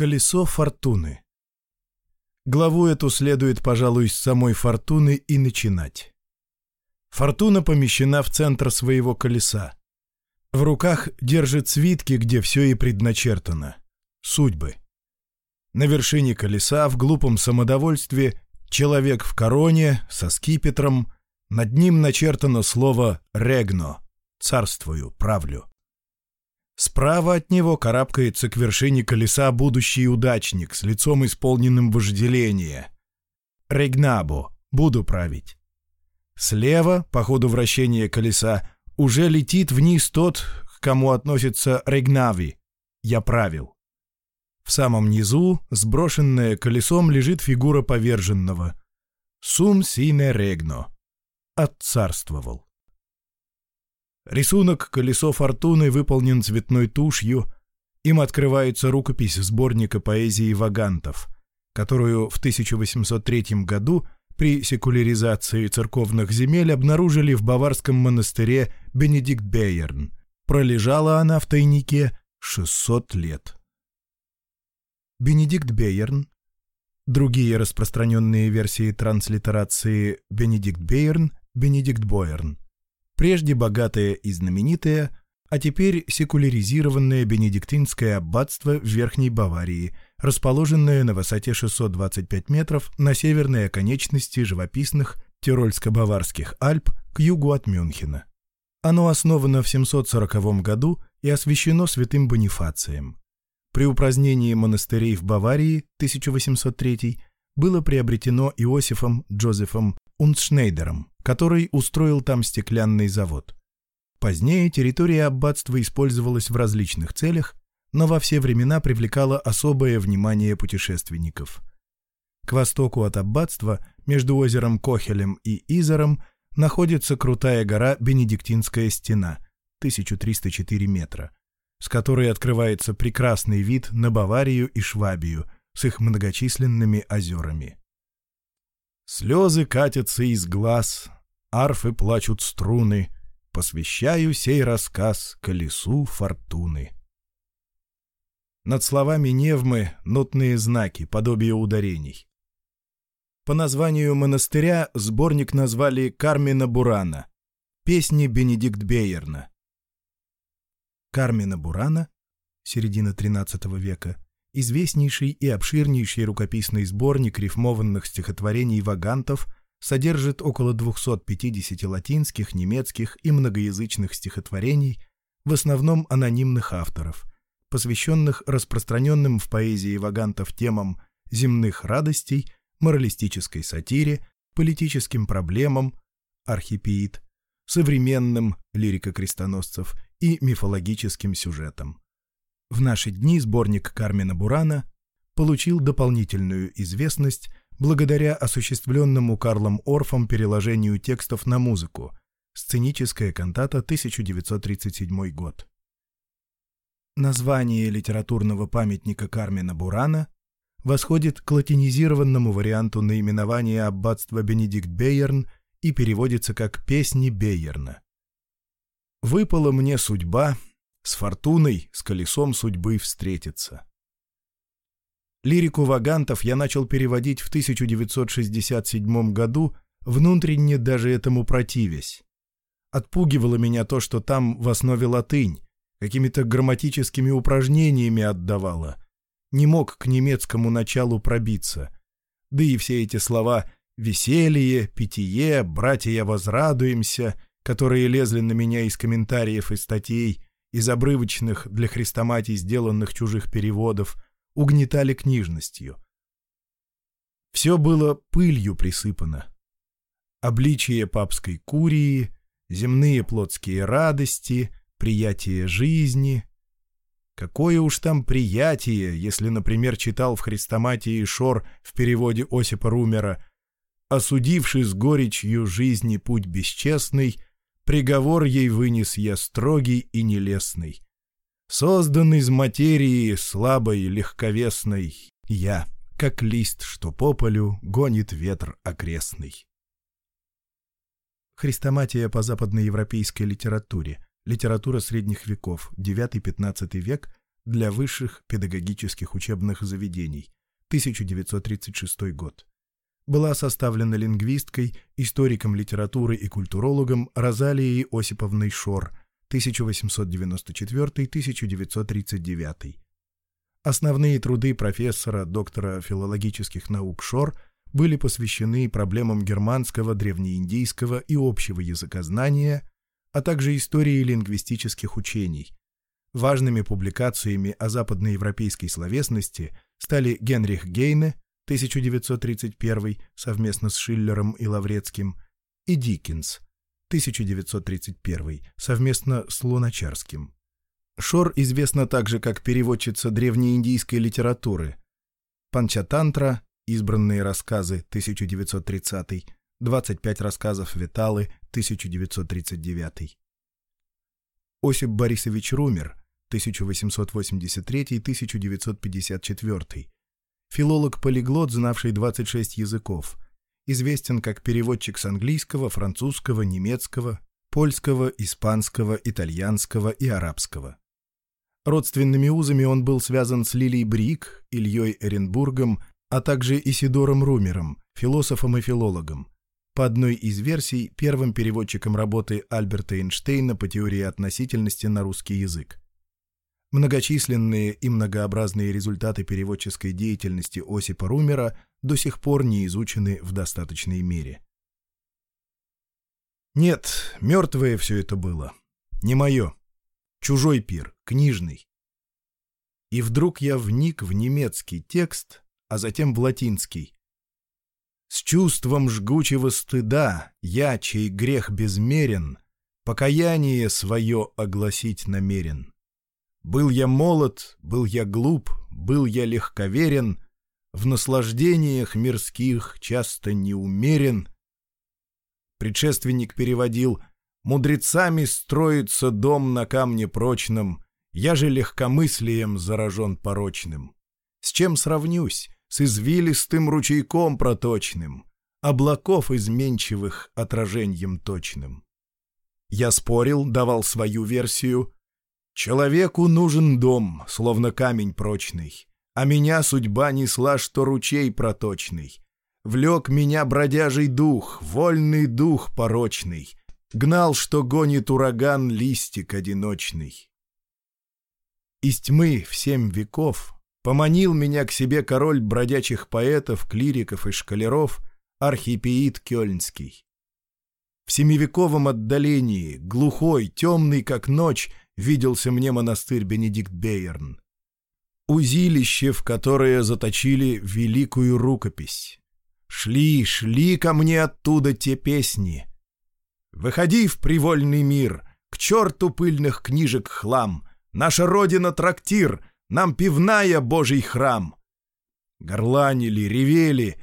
Колесо фортуны. Главу эту следует, пожалуй, с самой фортуны и начинать. Фортуна помещена в центр своего колеса. В руках держит свитки, где все и предначертано. Судьбы. На вершине колеса, в глупом самодовольстве, человек в короне, со скипетром, над ним начертано слово «регно» — «царствую», «правлю». Справа от него карабкается к вершине колеса будущий удачник с лицом исполненным вожделения. Регнабо, буду править. Слева, по ходу вращения колеса, уже летит вниз тот, к кому относится Регнави. Я правил. В самом низу, сброшенное колесом, лежит фигура поверженного. Сум сине регно. Отцарствовал. Рисунок «Колесо фортуны» выполнен цветной тушью. Им открывается рукопись сборника поэзии вагантов, которую в 1803 году при секуляризации церковных земель обнаружили в баварском монастыре Бенедикт Бейерн. Пролежала она в тайнике 600 лет. Бенедикт Бейерн Другие распространенные версии транслитерации Бенедикт Бейерн, Бенедикт Бойерн прежде богатое и знаменитое, а теперь секуляризированное бенедиктинское аббатство в Верхней Баварии, расположенное на высоте 625 метров на северной оконечности живописных Тирольско-Баварских Альп к югу от Мюнхена. Оно основано в 740 году и освящено святым Бонифацием. При упразднении монастырей в Баварии 1803 было приобретено Иосифом Джозефом Унцшнейдером, который устроил там стеклянный завод. Позднее территория аббатства использовалась в различных целях, но во все времена привлекала особое внимание путешественников. К востоку от аббатства, между озером Кохелем и Изором, находится крутая гора Бенедиктинская стена, 1304 метра, с которой открывается прекрасный вид на Баварию и Швабию с их многочисленными озерами. Слезы катятся из глаз, арфы плачут струны, Посвящаю сей рассказ колесу фортуны. Над словами Невмы нотные знаки, подобие ударений. По названию монастыря сборник назвали Кармина Бурана, песни Бенедикт Бейерна. Кармина Бурана, середина XIII века, известнейший и обширнейший рукописный сборник рифмованных стихотворений вагантов содержит около 250 латинских, немецких и многоязычных стихотворений, в основном анонимных авторов, посвященных распространенным в поэзии вагантов темам земных радостей, моралистической сатире, политическим проблемам, архипиит, современным лирико-крестоносцев и мифологическим сюжетам в наши дни сборник Кармена Бурана получил дополнительную известность благодаря осуществленному Карлом Орфом переложению текстов на музыку «Сценическая кантата, 1937 год». Название литературного памятника Кармена Бурана восходит к латинизированному варианту наименования аббатства Бенедикт Бейерн и переводится как «Песни Бейерна». «Выпала мне судьба», с фортуной, с колесом судьбы встретиться. Лирику Вагантов я начал переводить в 1967 году, внутренне даже этому противясь. Отпугивало меня то, что там в основе латынь, какими-то грамматическими упражнениями отдавала. Не мог к немецкому началу пробиться. Да и все эти слова «веселье», «питье», «братья возрадуемся», которые лезли на меня из комментариев и статей, из обрывочных для хрестоматий сделанных чужих переводов, угнетали книжностью. Все было пылью присыпано. Обличие папской курии, земные плотские радости, приятие жизни. Какое уж там приятие, если, например, читал в хрестоматии Шор в переводе Осипа Румера «Осудивший с горечью жизни путь бесчестный», Приговор ей вынес я строгий и нелестный. Создан из материи слабой, легковесной, я, как лист, что по полю гонит ветр окрестный. Христоматия по западноевропейской литературе. Литература средних веков, 9-15 век, для высших педагогических учебных заведений, 1936 год. Была составлена лингвисткой, историком литературы и культурологом Розалией Осиповной Шор, 1894-1939. Основные труды профессора, доктора филологических наук Шор были посвящены проблемам германского, древнеиндийского и общего языкознания, а также истории лингвистических учений. Важными публикациями о западноевропейской словесности стали Генрих Гейне 1931 совместно с Шиллером и Лаврецким, и Диккенс, 1931 совместно с Луначарским. Шор известна также как переводчица древнеиндийской литературы. Панчатантра, избранные рассказы, 1930, 25 рассказов Виталы, 1939. Осип Борисович Румер, 1883-1954, филолог-полиглот, знавший 26 языков, известен как переводчик с английского, французского, немецкого, польского, испанского, итальянского и арабского. Родственными узами он был связан с Лилией Брик, Ильей Эренбургом, а также Исидором Румером, философом и филологом. По одной из версий, первым переводчиком работы Альберта Эйнштейна по теории относительности на русский язык. Многочисленные и многообразные результаты переводческой деятельности Осипа Румера до сих пор не изучены в достаточной мере. Нет, мертвое все это было. Не мое. Чужой пир, книжный. И вдруг я вник в немецкий текст, а затем в латинский. С чувством жгучего стыда я, чей грех безмерен, покаяние свое огласить намерен. Был я молод, был я глуп, был я легковерен, В наслаждениях мирских часто неумерен. Предшественник переводил «Мудрецами строится дом на камне прочном, Я же легкомыслием заражен порочным. С чем сравнюсь? С извилистым ручейком проточным, Облаков изменчивых отражением точным». Я спорил, давал свою версию — Человеку нужен дом, словно камень прочный. А меня судьба несла, что ручей проточный. Влек меня бродяжий дух, вольный дух порочный. Гнал, что гонит ураган листик одиночный. Из тьмы в семь веков поманил меня к себе король бродячих поэтов, клириков и шкалеров, архипиит Кёльнский. В семивековом отдалении, глухой, темный, как ночь, виделся мне монастырь Бенедикт Бейерн. Узилище, в которое заточили великую рукопись. Шли, шли ко мне оттуда те песни. Выходи в привольный мир, к черту пыльных книжек хлам. Наша родина трактир, нам пивная божий храм. Горланили, ревели.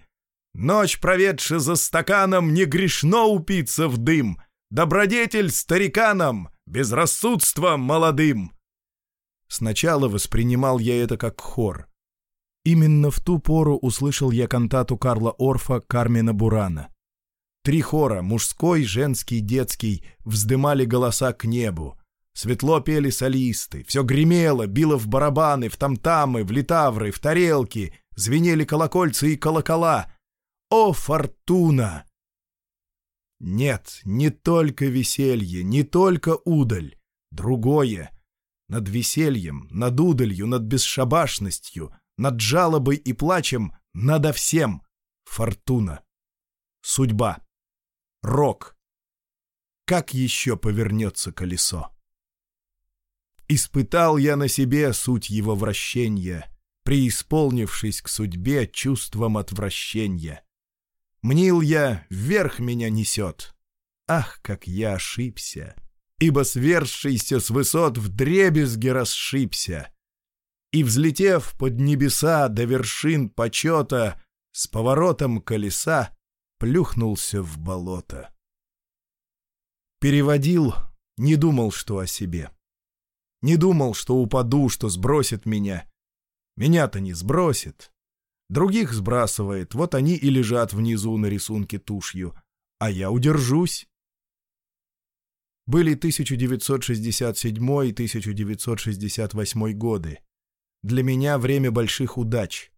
Ночь, проведши за стаканом, не грешно упиться в дым. Добродетель стариканам — безрассудство молодым!» Сначала воспринимал я это как хор. Именно в ту пору услышал я кантату Карла Орфа «Кармена Бурана». Три хора, мужской, женский, детский, вздымали голоса к небу. Светло пели солисты, все гремело, било в барабаны, в тамтамы, в литавры, в тарелки, звенели колокольцы и колокола. «О, фортуна! Нет, не только веселье, не только удаль. Другое. Над весельем, над удалью, над бесшабашностью, над жалобой и плачем, надо всем. Фортуна. Судьба. Рок. Как еще повернется колесо? Испытал я на себе суть его вращения, преисполнившись к судьбе чувством отвращения — Мнил я, вверх меня несет. Ах, как я ошибся! Ибо свершийся с высот в дребезги расшибся. И, взлетев под небеса до вершин почета, С поворотом колеса плюхнулся в болото. Переводил, не думал, что о себе. Не думал, что упаду, что сбросит меня. Меня-то не сбросит. Других сбрасывает, вот они и лежат внизу на рисунке тушью. А я удержусь. Были 1967 и 1968 годы. Для меня время больших удач.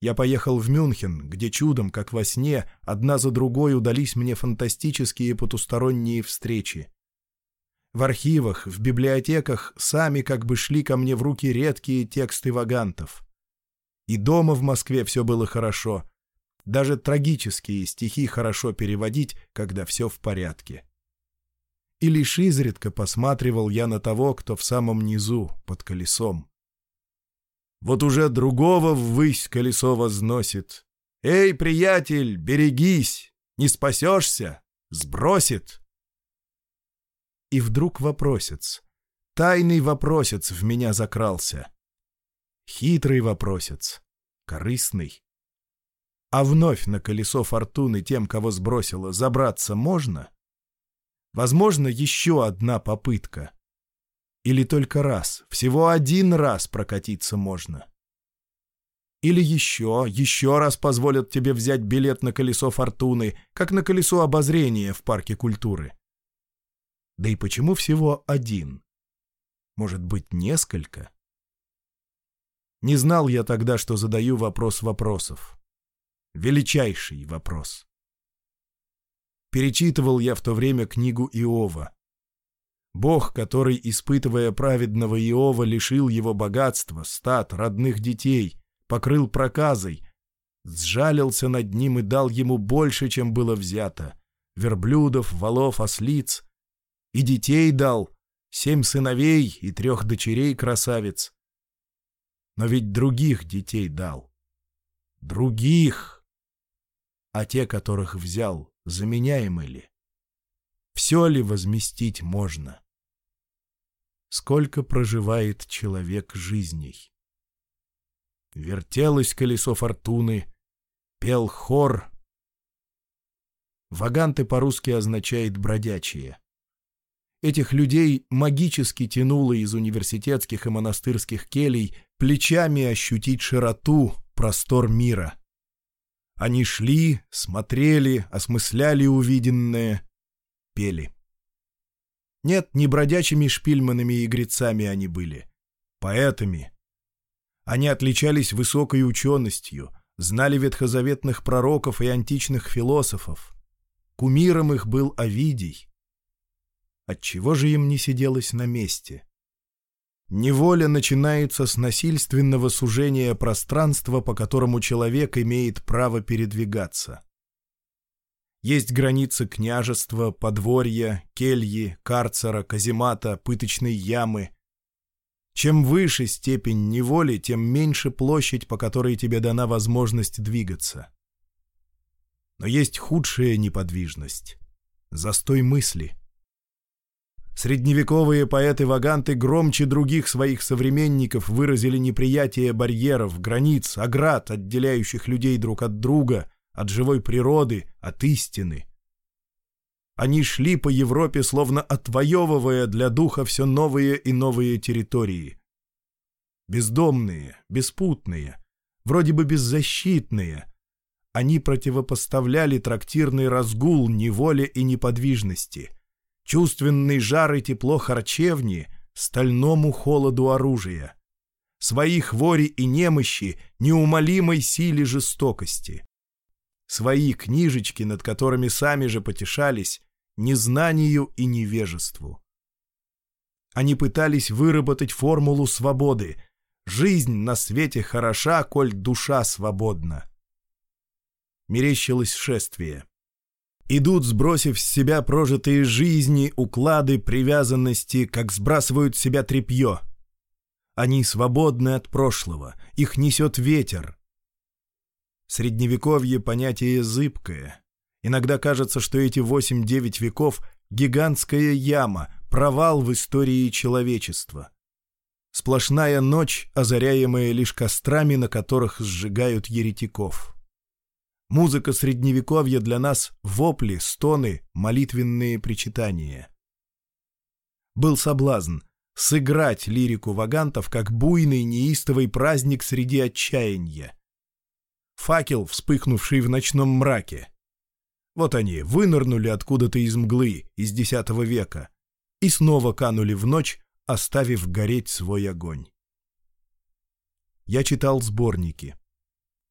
Я поехал в Мюнхен, где чудом, как во сне, одна за другой удались мне фантастические потусторонние встречи. В архивах, в библиотеках сами как бы шли ко мне в руки редкие тексты вагантов — и дома в Москве все было хорошо. Даже трагические стихи хорошо переводить, когда все в порядке. И лишь изредка посматривал я на того, кто в самом низу, под колесом. Вот уже другого ввысь колесо возносит. «Эй, приятель, берегись! Не спасешься! Сбросит!» И вдруг вопросец. Тайный вопросец в меня закрался. Хитрый вопросец, корыстный. А вновь на колесо фортуны тем, кого сбросило, забраться можно? Возможно, еще одна попытка. Или только раз, всего один раз прокатиться можно. Или еще, еще раз позволят тебе взять билет на колесо фортуны, как на колесо обозрения в парке культуры. Да и почему всего один? Может быть, несколько? Не знал я тогда, что задаю вопрос вопросов. Величайший вопрос. Перечитывал я в то время книгу Иова. Бог, который, испытывая праведного Иова, лишил его богатства, стад, родных детей, покрыл проказой, сжалился над ним и дал ему больше, чем было взято, верблюдов, волов, ослиц, и детей дал, семь сыновей и трех дочерей красавиц — но ведь других детей дал. Других! А те, которых взял, заменяемы ли? Все ли возместить можно? Сколько проживает человек жизней? Вертелось колесо фортуны, пел хор. Ваганты по-русски означает «бродячие». Этих людей магически тянуло из университетских и монастырских келей – плечами ощутить широту, простор мира. Они шли, смотрели, осмысляли увиденное, пели. Нет, не бродячими шпильманами и грецами они были, поэтами. Они отличались высокой ученостью, знали ветхозаветных пророков и античных философов. Кумиром их был Овидий. Отчего же им не сиделось на месте? Неволя начинается с насильственного сужения пространства, по которому человек имеет право передвигаться. Есть границы княжества, подворья, кельи, карцера, каземата, пыточной ямы. Чем выше степень неволи, тем меньше площадь, по которой тебе дана возможность двигаться. Но есть худшая неподвижность — застой мысли — Средневековые поэты-ваганты громче других своих современников выразили неприятие барьеров, границ, оград, отделяющих людей друг от друга, от живой природы, от истины. Они шли по Европе, словно отвоевывая для духа все новые и новые территории. Бездомные, беспутные, вроде бы беззащитные, они противопоставляли трактирный разгул неволе и неподвижности – чувственный жар и тепло харчевни, стальному холоду оружия, свои хвори и немощи неумолимой силе жестокости, свои книжечки, над которыми сами же потешались, незнанию и невежеству. Они пытались выработать формулу свободы. Жизнь на свете хороша, коль душа свободна. Мерещилось шествие идут, сбросив с себя прожитые жизни, уклады, привязанности, как сбрасывают с себя тряпье. Они свободны от прошлого, их несет ветер. Средневековье — понятие зыбкое. Иногда кажется, что эти 8-9 веков — гигантская яма, провал в истории человечества. Сплошная ночь, озаряемая лишь кострами, на которых сжигают еретиков. Музыка средневековья для нас — вопли, стоны, молитвенные причитания. Был соблазн сыграть лирику вагантов как буйный неистовый праздник среди отчаяния. Факел, вспыхнувший в ночном мраке. Вот они, вынырнули откуда-то из мглы, из X века, и снова канули в ночь, оставив гореть свой огонь. Я читал сборники.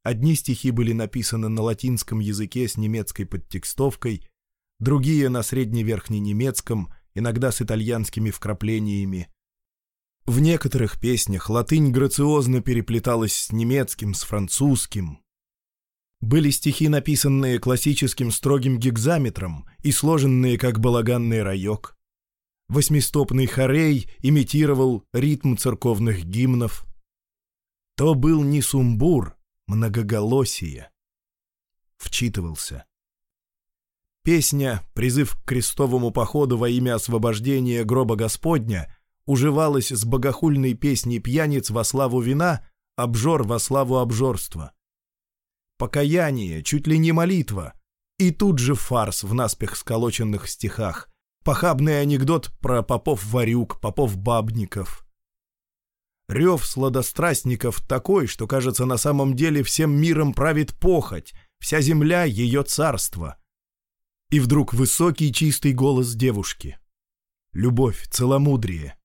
Одни стихи были написаны на латинском языке с немецкой подтекстовкой, другие — на средневерхненемецком, иногда с итальянскими вкраплениями. В некоторых песнях латынь грациозно переплеталась с немецким, с французским. Были стихи, написанные классическим строгим гигзаметром и сложенные как балаганный раек. Восьмистопный хорей имитировал ритм церковных гимнов. То был не сумбур, многоголосие. Вчитывался. Песня «Призыв к крестовому походу во имя освобождения гроба Господня» уживалась с богохульной песней «Пьяниц во славу вина», «Обжор во славу обжорства». Покаяние, чуть ли не молитва, и тут же фарс в наспех сколоченных стихах, похабный анекдот про попов-варюк, попов-бабников — Рев сладострастников такой, что, кажется, на самом деле всем миром правит похоть, вся земля — ее царство. И вдруг высокий чистый голос девушки. Любовь, целомудрие.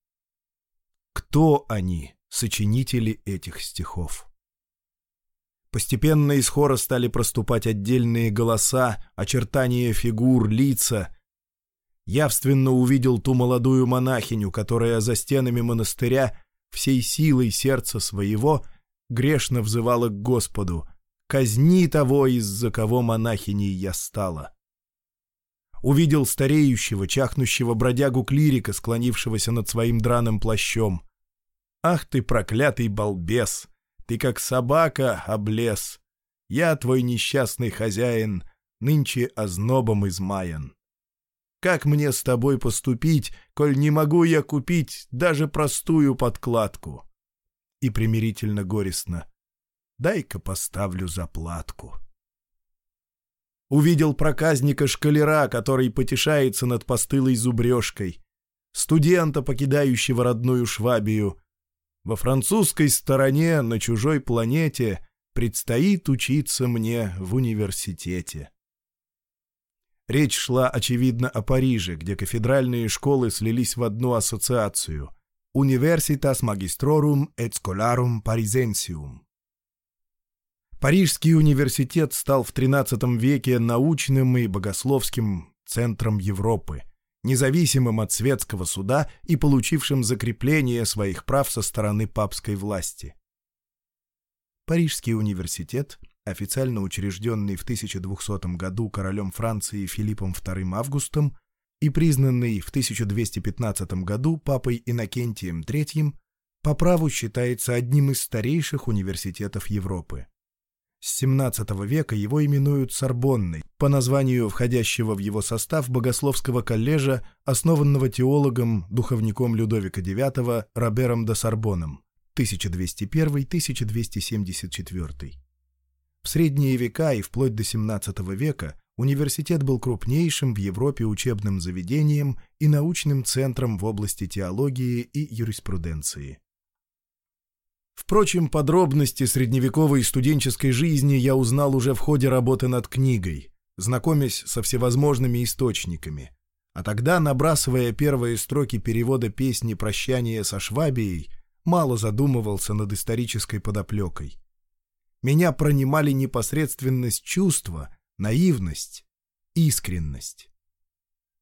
Кто они, сочинители этих стихов? Постепенно из хора стали проступать отдельные голоса, очертания фигур, лица — явственно увидел ту молодую монахиню, которая за стенами монастыря всей силой сердца своего, грешно взывала к Господу «Казни того, из-за кого монахиней я стала». Увидел стареющего, чахнущего бродягу-клирика, склонившегося над своим драным плащом. «Ах ты, проклятый балбес! Ты как собака облез! Я, твой несчастный хозяин, нынче ознобом измаян!» Как мне с тобой поступить, коль не могу я купить даже простую подкладку?» И примирительно горестно. «Дай-ка поставлю заплатку». Увидел проказника шкалера, который потешается над постылой зубрежкой, студента, покидающего родную Швабию. Во французской стороне, на чужой планете, предстоит учиться мне в университете. Речь шла, очевидно, о Париже, где кафедральные школы слились в одну ассоциацию – Universitas Magistrorum et Scholarum Parisensium. Парижский университет стал в XIII веке научным и богословским центром Европы, независимым от светского суда и получившим закрепление своих прав со стороны папской власти. Парижский университет – официально учрежденный в 1200 году королем Франции Филиппом II Августом и признанный в 1215 году папой Иннокентием III, по праву считается одним из старейших университетов Европы. С XVII века его именуют Сорбонной, по названию входящего в его состав богословского коллежа, основанного теологом, духовником Людовика IX Робером де Сорбоном 1201-1274. В средние века и вплоть до XVII века университет был крупнейшим в Европе учебным заведением и научным центром в области теологии и юриспруденции. Впрочем, подробности средневековой студенческой жизни я узнал уже в ходе работы над книгой, знакомясь со всевозможными источниками. А тогда, набрасывая первые строки перевода песни «Прощание со Швабией», мало задумывался над исторической подоплекой. Меня пронимали непосредственность чувства, наивность, искренность.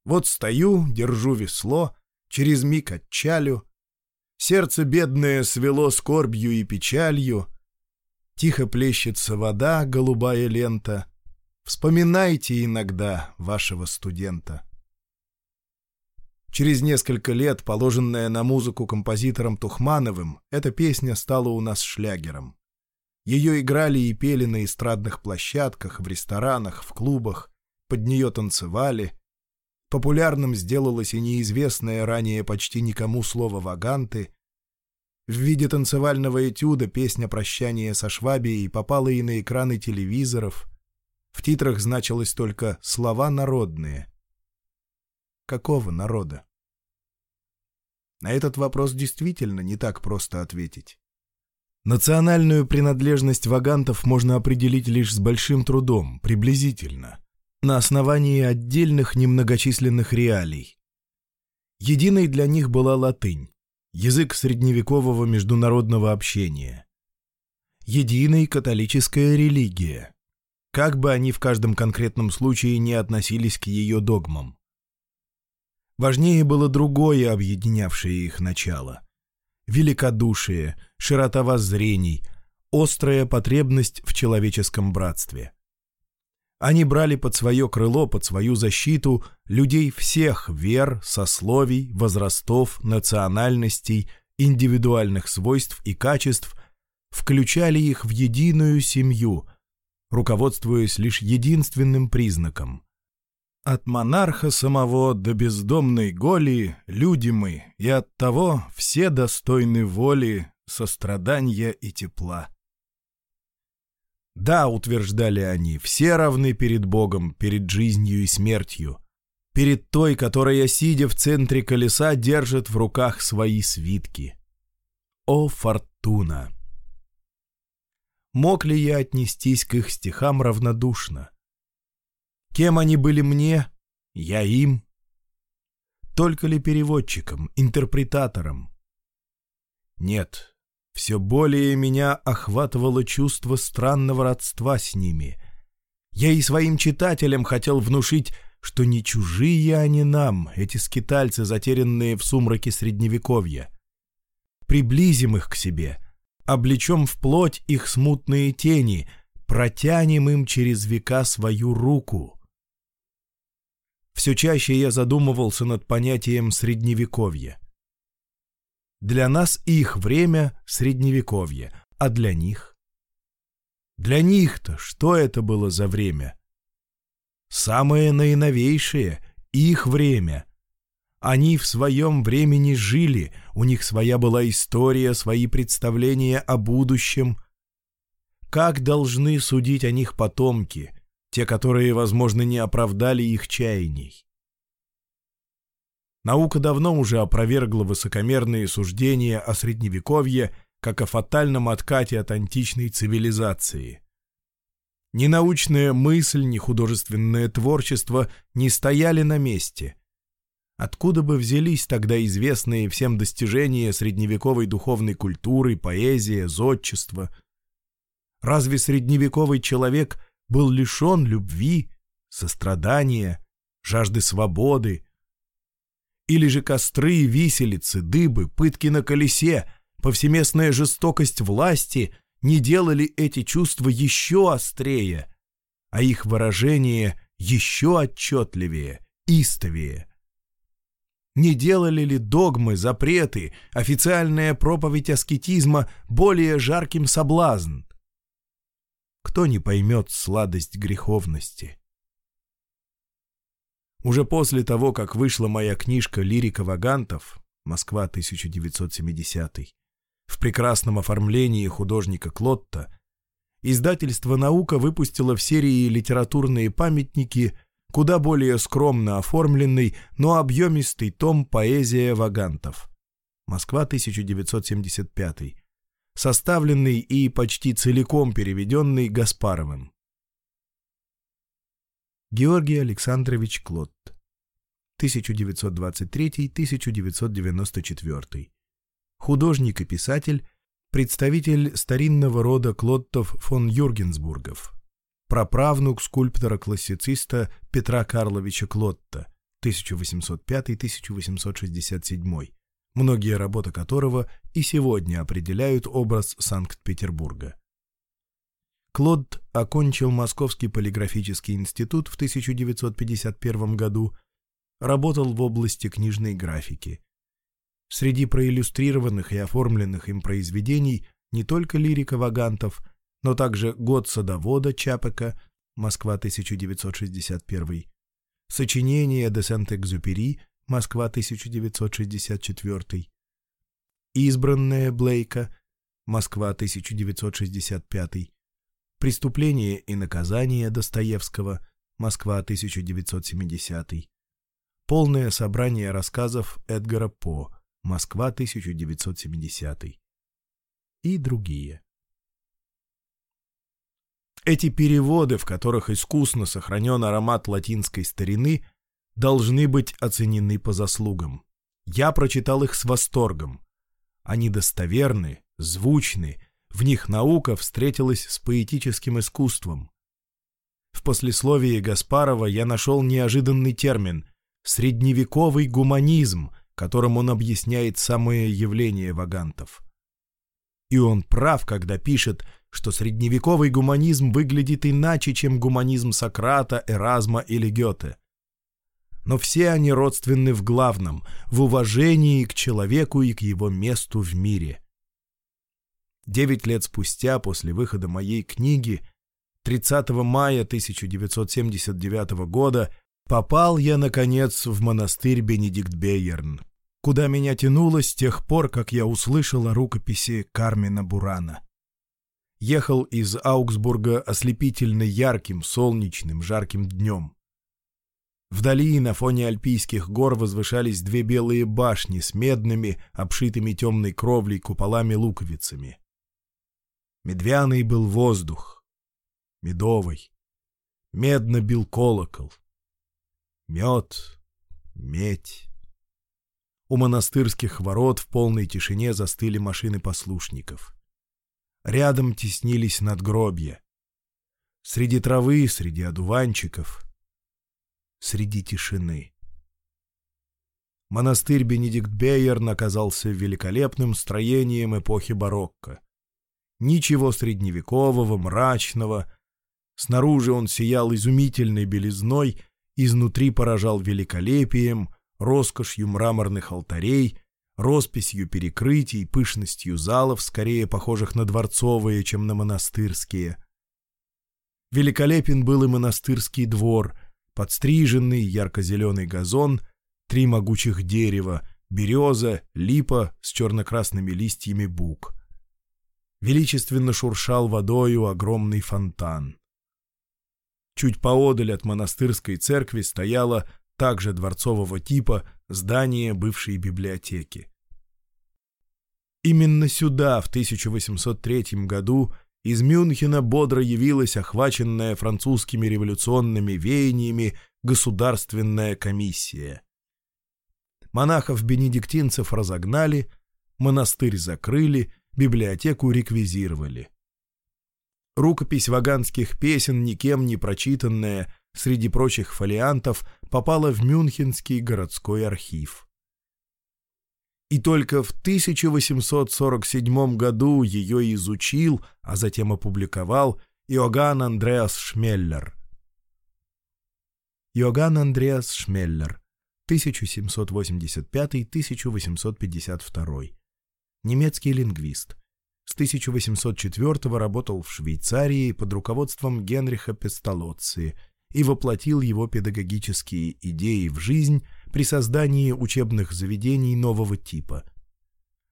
Вот стою, держу весло, через миг отчалю. Сердце бедное свело скорбью и печалью. Тихо плещется вода, голубая лента. Вспоминайте иногда вашего студента. Через несколько лет, положенная на музыку композитором Тухмановым, эта песня стала у нас шлягером. Ее играли и пели на эстрадных площадках, в ресторанах, в клубах, под нее танцевали. Популярным сделалось и неизвестное ранее почти никому слово «ваганты». В виде танцевального этюда песня «Прощание со Швабией» попала и на экраны телевизоров. В титрах значилось только «слова народные». Какого народа? На этот вопрос действительно не так просто ответить. Национальную принадлежность вагантов можно определить лишь с большим трудом, приблизительно, на основании отдельных немногочисленных реалий. Единой для них была латынь, язык средневекового международного общения. Единой католическая религия, как бы они в каждом конкретном случае не относились к ее догмам. Важнее было другое объединявшее их начало – великодушие, широта воззрений, острая потребность в человеческом братстве. Они брали под свое крыло, под свою защиту людей всех вер, сословий, возрастов, национальностей, индивидуальных свойств и качеств, включали их в единую семью, руководствуясь лишь единственным признаком от монарха самого до бездомной голи люди мы, и от того все достойны воли, сострадания и тепла. Да, утверждали они, все равны перед Богом, перед жизнью и смертью, перед той, которая, сидя в центре колеса, держит в руках свои свитки. О, фортуна! Мог ли я отнестись к их стихам равнодушно? Кем они были мне, я им. Только ли переводчиком, интерпретатором? Нет, все более меня охватывало чувство странного родства с ними. Я и своим читателям хотел внушить, что не чужие они нам, эти скитальцы, затерянные в сумраке Средневековья. Приблизим их к себе, облечем в плоть их смутные тени, протянем им через века свою руку — все чаще я задумывался над понятием «средневековье». Для нас их время — средневековье, а для них? Для них-то что это было за время? Самое наиновейшее — их время. Они в своем времени жили, у них своя была история, свои представления о будущем. Как должны судить о них потомки — те, которые, возможно, не оправдали их чаяний. Наука давно уже опровергла высокомерные суждения о Средневековье как о фатальном откате от античной цивилизации. Ни научная мысль, ни художественное творчество не стояли на месте. Откуда бы взялись тогда известные всем достижения средневековой духовной культуры, поэзия, зодчество? Разве средневековый человек – был лишен любви, сострадания, жажды свободы. Или же костры и виселицы, дыбы, пытки на колесе, повсеместная жестокость власти не делали эти чувства еще острее, а их выражение еще отчетливее, истовее. Не делали ли догмы, запреты, официальная проповедь аскетизма более жарким соблазн – кто не поймет сладость греховности. Уже после того, как вышла моя книжка «Лирика вагантов» «Москва, 1970 в прекрасном оформлении художника Клотта, издательство «Наука» выпустило в серии «Литературные памятники» куда более скромно оформленный, но объемистый том «Поэзия вагантов» Москва, 1975 составленный и почти целиком переведенный Гаспаровым. Георгий Александрович Клод 1923-1994 Художник и писатель, представитель старинного рода Клоттов фон Юргенсбургов, праправнук скульптора-классициста Петра Карловича Клотта 1805-1867 многие работы которого и сегодня определяют образ Санкт-Петербурга. Клод окончил Московский полиграфический институт в 1951 году, работал в области книжной графики. Среди проиллюстрированных и оформленных им произведений не только лирика Вагантов, но также «Год садовода» Чапека, Москва, 1961, сочинение де Сент-Экзюпери Москва, 1964. Избранная Блейка. Москва, 1965. Преступление и наказание Достоевского. Москва, 1970. Полное собрание рассказов Эдгара По. Москва, 1970. И другие. Эти переводы, в которых искусно сохранен аромат латинской старины, должны быть оценены по заслугам. Я прочитал их с восторгом. Они достоверны, звучны, в них наука встретилась с поэтическим искусством. В послесловии Гаспарова я нашел неожиданный термин «средневековый гуманизм», которым он объясняет самые явления вагантов. И он прав, когда пишет, что средневековый гуманизм выглядит иначе, чем гуманизм Сократа, Эразма или Гёте но все они родственны в главном — в уважении к человеку и к его месту в мире. Девять лет спустя, после выхода моей книги, 30 мая 1979 года, попал я, наконец, в монастырь Бенедикт Бейерн, куда меня тянуло с тех пор, как я услышал о рукописи Кармина Бурана. Ехал из Аугсбурга ослепительно ярким, солнечным, жарким днем — Вдали на фоне альпийских гор возвышались две белые башни с медными, обшитыми темной кровлей куполами-луковицами. Медвяный был воздух. Медовый. Медно бил колокол. Мед. Медь. У монастырских ворот в полной тишине застыли машины послушников. Рядом теснились надгробья. Среди травы, среди одуванчиков — среди тишины. Монастырь Бенедикт Бейер наказался великолепным строением эпохи барокко. Ничего средневекового, мрачного. Снаружи он сиял изумительной белизной, изнутри поражал великолепием, роскошью мраморных алтарей, росписью перекрытий, пышностью залов, скорее похожих на дворцовые, чем на монастырские. Великолепен был и монастырский двор — подстриженный ярко-зеленый газон, три могучих дерева, береза, липа с черно-красными листьями бук. Величественно шуршал водою огромный фонтан. Чуть поодаль от монастырской церкви стояло также дворцового типа здание бывшей библиотеки. Именно сюда в 1803 году из Мюнхена бодро явилась охваченная французскими революционными веяниями государственная комиссия. Монахов-бенедиктинцев разогнали, монастырь закрыли, библиотеку реквизировали. Рукопись ваганских песен, никем не прочитанная, среди прочих фолиантов, попала в Мюнхенский городской архив и только в 1847 году ее изучил, а затем опубликовал Иоганн Андреас Шмеллер. Иоганн Андреас Шмеллер, 1785-1852. Немецкий лингвист. С 1804 работал в Швейцарии под руководством Генриха Пестолоцци и воплотил его педагогические идеи в жизнь – при создании учебных заведений нового типа.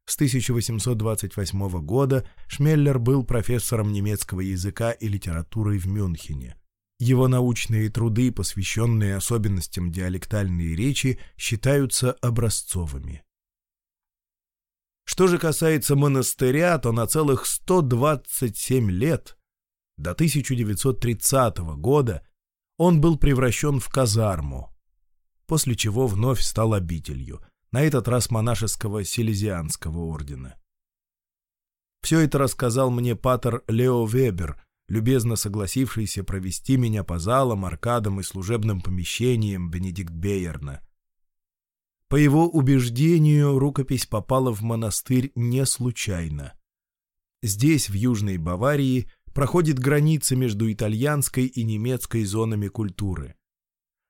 С 1828 года Шмеллер был профессором немецкого языка и литературы в Мюнхене. Его научные труды, посвященные особенностям диалектальной речи, считаются образцовыми. Что же касается монастыря, то на целых 127 лет, до 1930 года, он был превращен в казарму, после чего вновь стал обителью, на этот раз монашеского селезианского ордена. Все это рассказал мне патер Лео Вебер, любезно согласившийся провести меня по залам, аркадам и служебным помещениям Бенедикт Бейерна. По его убеждению, рукопись попала в монастырь не случайно. Здесь, в Южной Баварии, проходит граница между итальянской и немецкой зонами культуры.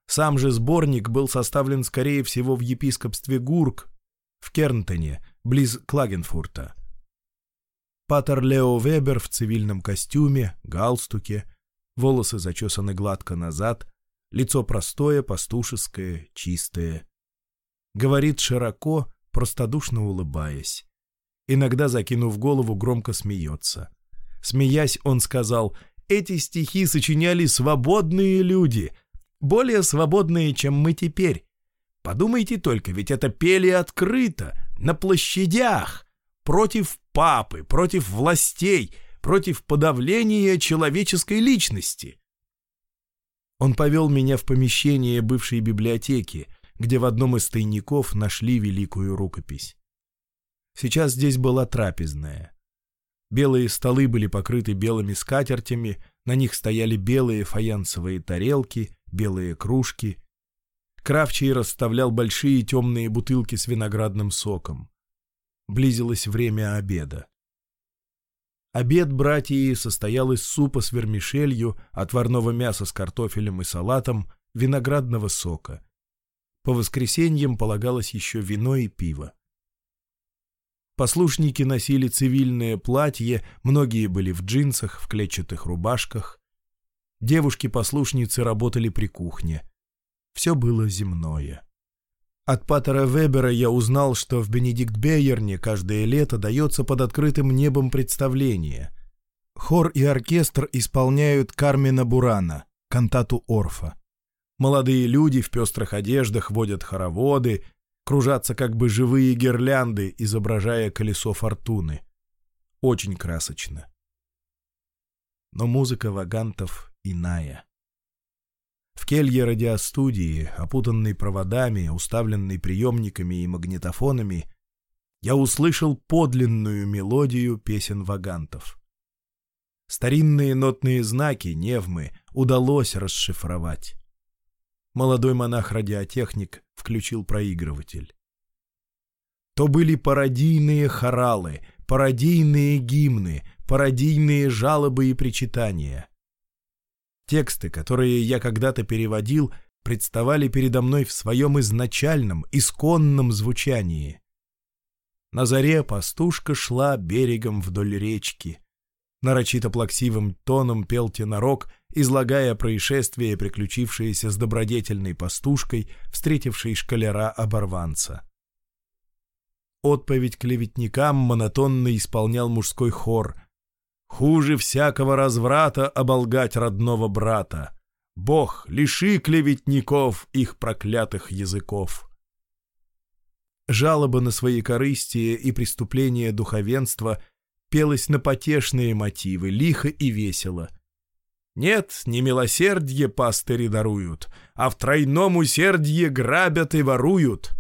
Сам же сборник был составлен, скорее всего, в епископстве Гурк, в Кернтоне, близ Клагенфурта. Патер Лео Вебер в цивильном костюме, галстуке, волосы зачесаны гладко назад, лицо простое, пастушеское, чистое. Говорит широко, простодушно улыбаясь. Иногда, закинув голову, громко смеется. Смеясь, он сказал, «Эти стихи сочиняли свободные люди, более свободные, чем мы теперь. Подумайте только, ведь это пели открыто, на площадях, против папы, против властей, против подавления человеческой личности. Он повел меня в помещение бывшей библиотеки, где в одном из тайников нашли великую рукопись. Сейчас здесь была трапезная. Белые столы были покрыты белыми скатертями, на них стояли белые фаянсовые тарелки, белые кружки. Кравчий расставлял большие темные бутылки с виноградным соком. Близилось время обеда. Обед братьи состоял из супа с вермишелью, отварного мяса с картофелем и салатом, виноградного сока. По воскресеньям полагалось еще вино и пиво. Послушники носили цивильное платье, многие были в джинсах, в клетчатых рубашках. Девушки-послушницы работали при кухне. Все было земное. От патера Вебера я узнал, что в Бенедикт Бейерне каждое лето дается под открытым небом представление. Хор и оркестр исполняют Кармена Бурана, кантату Орфа. Молодые люди в пестрых одеждах водят хороводы, кружатся как бы живые гирлянды, изображая колесо фортуны. Очень красочно. Но музыка вагантов иная. В келье радиостудии, опутанной проводами, уставленной приемниками и магнитофонами, я услышал подлинную мелодию песен вагантов. Старинные нотные знаки, невмы, удалось расшифровать. Молодой монах-радиотехник включил проигрыватель. То были пародийные хоралы, пародийные гимны, пародийные жалобы и причитания. Тексты, которые я когда-то переводил, представали передо мной в своем изначальном, исконном звучании. На заре пастушка шла берегом вдоль речки. Нарочито плаксивым тоном пел тенорок, излагая происшествие, приключившееся с добродетельной пастушкой, встретившей шкалера-оборванца. Отповедь клеветникам монотонно исполнял мужской хор — Хуже всякого разврата оболгать родного брата. Бог, лиши клеветников их проклятых языков. Жалоба на свои корыстие и преступления духовенства пелась на потешные мотивы, лихо и весело. Нет, не милосердие пастыри даруют, а в тройном усердье грабят и воруют.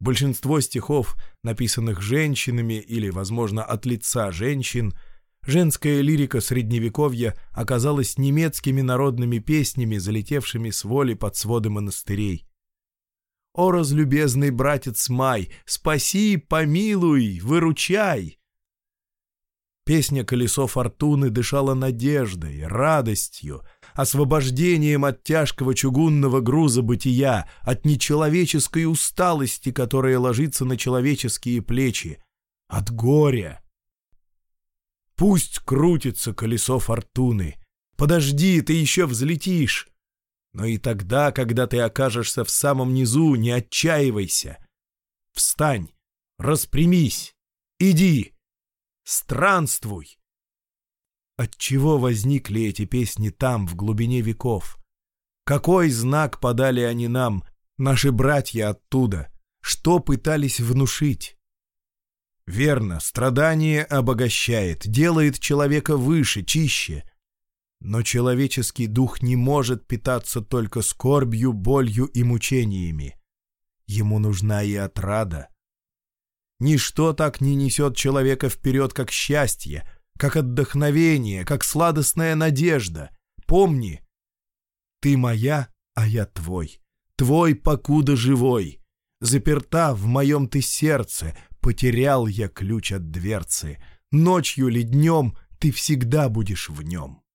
Большинство стихов, написанных женщинами или, возможно, от лица женщин — женская лирика Средневековья оказалась немецкими народными песнями, залетевшими с воли под своды монастырей. «О, разлюбезный братец май, спаси, помилуй, выручай!» Песня «Колесо фортуны» дышала надеждой, радостью, освобождением от тяжкого чугунного груза бытия, от нечеловеческой усталости, которая ложится на человеческие плечи, от горя. Пусть крутится колесо фортуны. Подожди, ты еще взлетишь. Но и тогда, когда ты окажешься в самом низу, не отчаивайся. Встань, распрямись, иди, странствуй. Отчего возникли эти песни там, в глубине веков? Какой знак подали они нам, наши братья оттуда? Что пытались внушить? Верно, страдание обогащает, делает человека выше, чище. Но человеческий дух не может питаться только скорбью, болью и мучениями. Ему нужна и отрада. Ничто так не несет человека вперед, как счастье, как отдохновение, как сладостная надежда. Помни, ты моя, а я твой, твой, покуда живой. Заперта в моем ты сердце, Потерял я ключ от дверцы. Ночью ли днем ты всегда будешь в нем.